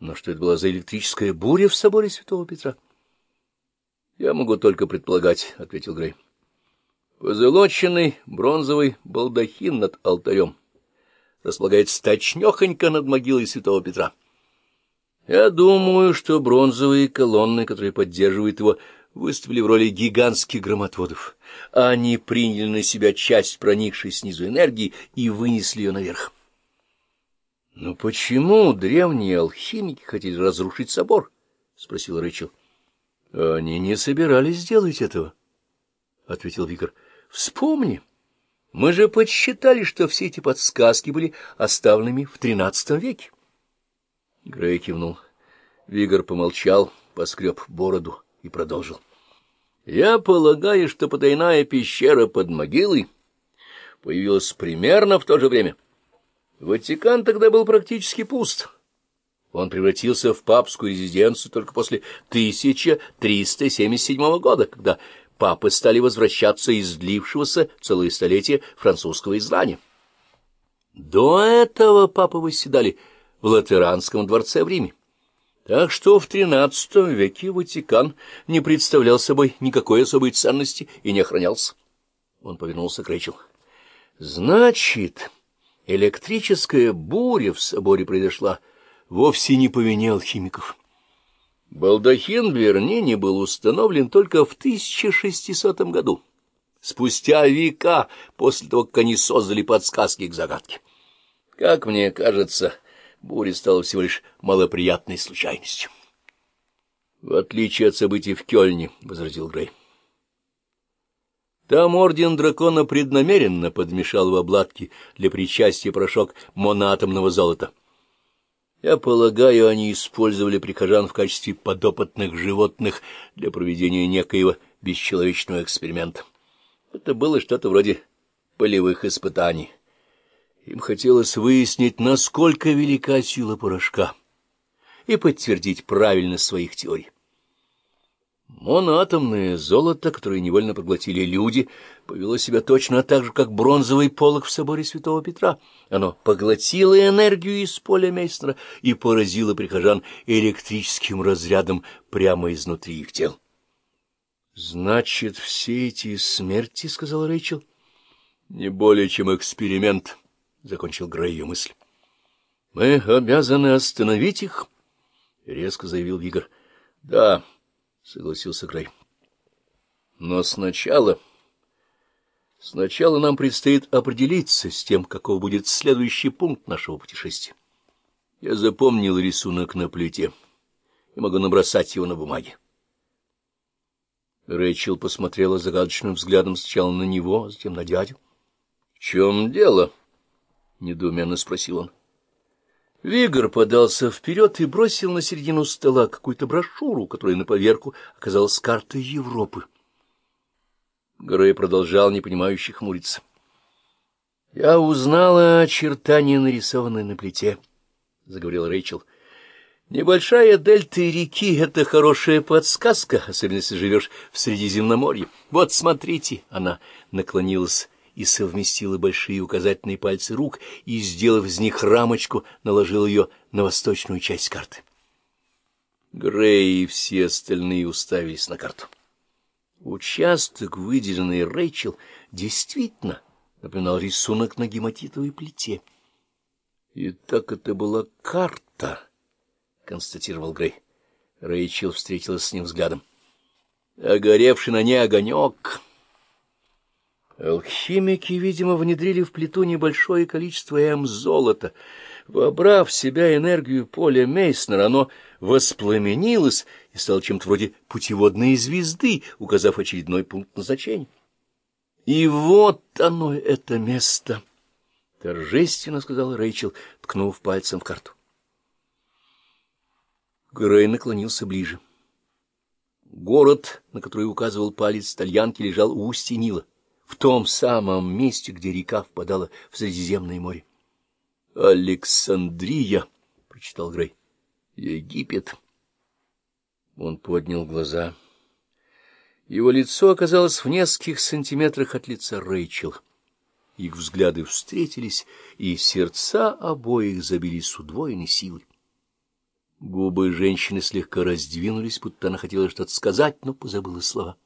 Но что это была за электрическая буря в соборе Святого Петра? — Я могу только предполагать, — ответил Грей. Позолоченный бронзовый балдахин над алтарем располагается точнёхонько над могилой святого Петра. Я думаю, что бронзовые колонны, которые поддерживают его, выступили в роли гигантских громотводов. Они приняли на себя часть проникшей снизу энергии и вынесли ее наверх. — Но почему древние алхимики хотели разрушить собор? — спросил Рэйчел. — Они не собирались делать этого, — ответил Викар. — Вспомни, мы же подсчитали, что все эти подсказки были оставленными в тринадцатом веке. Грей кивнул. Вигор помолчал, поскреб бороду и продолжил. — Я полагаю, что потайная пещера под могилой появилась примерно в то же время. — Ватикан тогда был практически пуст. Он превратился в папскую резиденцию только после 1377 года, когда папы стали возвращаться из длившегося целое столетие французского изгнания. До этого папы восседали в Латеранском дворце в Риме. Так что в XIII веке Ватикан не представлял собой никакой особой ценности и не охранялся. Он повернулся к Рэйчел. — Значит... Электрическая буря в соборе произошла вовсе не по вине алхимиков. Балдахин в Вернине был установлен только в 1600 году, спустя века после того, как они создали подсказки к загадке. Как мне кажется, буря стала всего лишь малоприятной случайностью. — В отличие от событий в Кёльне, — возразил Грей. Там орден дракона преднамеренно подмешал в обладки для причастия порошок моноатомного золота. Я полагаю, они использовали прихожан в качестве подопытных животных для проведения некоего бесчеловечного эксперимента. Это было что-то вроде полевых испытаний. Им хотелось выяснить, насколько велика сила порошка, и подтвердить правильность своих теорий. Моноатомное золото, которое невольно поглотили люди, повело себя точно так же, как бронзовый полог в соборе Святого Петра. Оно поглотило энергию из поля Мейстера и поразило прихожан электрическим разрядом прямо изнутри их тел. — Значит, все эти смерти, — сказал Рэйчел, — не более чем эксперимент, — закончил Грей ее мысль. — Мы обязаны остановить их, — резко заявил Вигр. — Да. — согласился Грей. Но сначала... Сначала нам предстоит определиться с тем, каков будет следующий пункт нашего путешествия. Я запомнил рисунок на плите и могу набросать его на бумаге. Рэйчел посмотрела загадочным взглядом сначала на него, а затем на дядю. — В чем дело? — недоуменно спросил он. Вигор подался вперед и бросил на середину стола какую-то брошюру, которая на поверку оказалась картой Европы. Грей продолжал непонимающе хмуриться. — Я узнала очертания, нарисованные на плите, — заговорил Рэйчел. — Небольшая дельта реки — это хорошая подсказка, особенно если живешь в Средиземноморье. Вот, смотрите, она наклонилась и совместила большие указательные пальцы рук и, сделав из них рамочку, наложил ее на восточную часть карты. Грей и все остальные уставились на карту. Участок, выделенный Рэйчел, действительно напоминал рисунок на гематитовой плите. — И так это была карта, — констатировал Грей. Рэйчел встретилась с ним взглядом. — Огоревший на ней огонек... Алхимики, видимо, внедрили в плиту небольшое количество М-золота. Вобрав в себя энергию поля Мейснера, оно воспламенилось и стало чем-то вроде путеводной звезды, указав очередной пункт назначения. И вот оно, это место, — торжественно сказал Рэйчел, ткнув пальцем в карту. Грей наклонился ближе. Город, на который указывал палец тальянки, лежал у устья Нила в том самом месте, где река впадала в Средиземное море. «Александрия», — прочитал Грей, — «Египет». Он поднял глаза. Его лицо оказалось в нескольких сантиметрах от лица Рэйчел. Их взгляды встретились, и сердца обоих забились с удвоенной силой. Губы женщины слегка раздвинулись, будто она хотела что-то сказать, но позабыла слова.